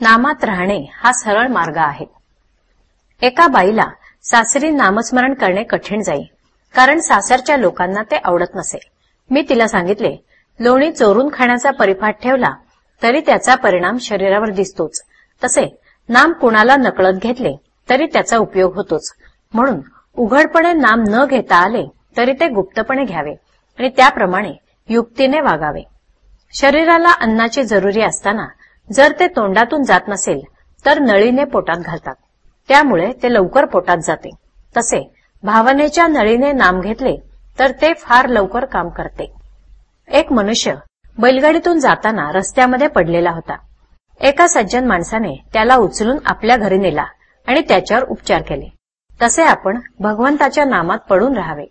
नामात राहणे हा सरळ मार्ग आहे. एका बाईला सासरी नामस्मरण करणे कठीण जाई कारण सासरच्या लोकांना ते आवडत नसे. मी तिला सांगितले लोणी चोरून खाण्याचा परिपाठ ठेवला तरी त्याचा परिणाम शरीरावर दिसतोच. तसे नाम कुणाला नकळत घेतले तरी त्याचा उपयोग होतोच. म्हणून उघडपणे नाम न घेता आले तरी ते गुप्तपणे घ्यावे आणि त्याप्रमाणे युक्तीने वागावे. शरीराला अन्नाची जरुरी असताना जर ते तोंडातून जात नसेल तर नळीने पोटात घालतात. त्यामुळे ते लवकर पोटात जाते. तसे भावनेच्या नळीने नाम घेतले तर ते फार लवकर काम करते. एक मनुष्य बैलगाडीतून जाताना रस्त्यामध्ये पडलेला होता. एका सज्जन माणसाने त्याला उचलून आपल्या घरी नेला आणि त्याच्यावर उपचार केले. तसे आपण भगवंताच्या नामात पडून राहावे.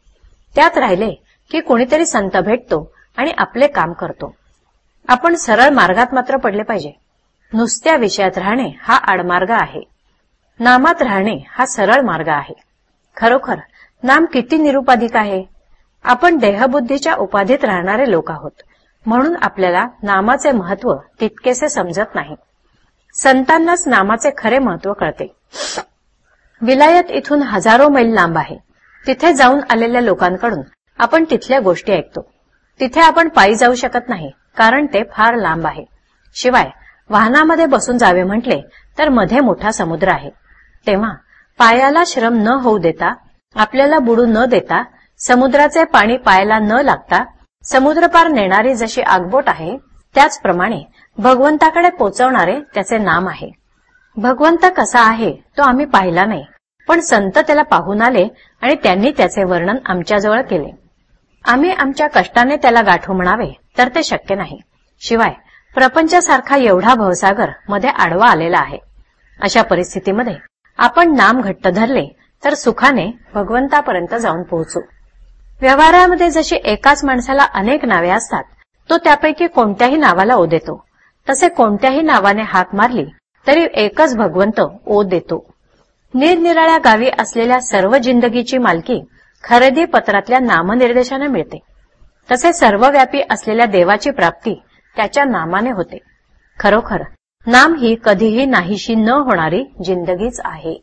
त्यात राहिले की कोणीतरी संत भेटतो आणि आपले काम करतो. आपण सरळ मार्गात मात्र पडले पाहिजे. नुसत्या विषयात राहणे हा आडमार्ग आहे. नामात राहणे हा सरळ मार्ग आहे. खरोखर नाम किती निरुपाधिक आहे? आपण देहबुद्धीच्या उपाधीत राहणारे लोक आहोत. म्हणून आपल्याला नामाचे महत्त्व तितकेसे समजत नाही. संतांनाच नामाचे खरे महत्त्व कळते. विलायत इथून हजारो मैल लांब आहे. तिथे जाऊन आलेल्या लोकांकडून आपण तिथल्या गोष्टी ऐकतो. तिथे आपण पायी जाऊ शकत नाही कारण ते फार लांब आहे. शिवाय वाहनामध्ये बसून जावे म्हटले तर मध्ये मोठा समुद्र आहे. तेव्हा पायाला श्रम न होऊ देता आपल्याला बुडू न देता समुद्राचे पाणी पायाला न लागता समुद्रपार नेणारी जशी आगबोट आहे त्याचप्रमाणे भगवंताकडे पोचवणारे त्याचे नाम आहे. भगवंत कसा आहे तो आम्ही पाहिला नाही पण संत त्याला पाहून आले आणि त्यांनी त्याचे वर्णन आमच्याजवळ केले. आम्ही आमच्या कष्टाने त्याला गाठू म्हणावे तर ते शक्य नाही. शिवाय प्रपंचासारखा एवढा भवसागरमध्ये आडवा आलेला आहे. अशा परिस्थितीमध्ये आपण नाम घट्ट धरले तर सुखाने भगवंतापर्यंत जाऊन पोहोचू. व्यवहारामध्ये जशी एकाच माणसाला अनेक नावे असतात तो त्यापैकी कोणत्याही नावाला ओ देतो. तसे कोणत्याही नावाने हाक मारली तरी एकच भगवंत ओ देतो. निरनिराळ्या गावी असलेल्या सर्व जिंदगीची मालकी खरेदी पत्रातल्या नामनिर्देशाने मिळते. तसे सर्वव्यापी असलेल्या देवाची प्राप्ती त्याच्या नामाने होते. खरोखर नाम ही कधीही नाहीशी न होणारी जिंदगीच आहे.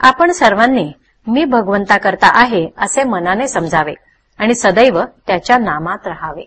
आपण सर्वांनी मी भगवंताकरता आहे असे मनाने समजावे आणि सदैव त्याच्या नामात राहावे.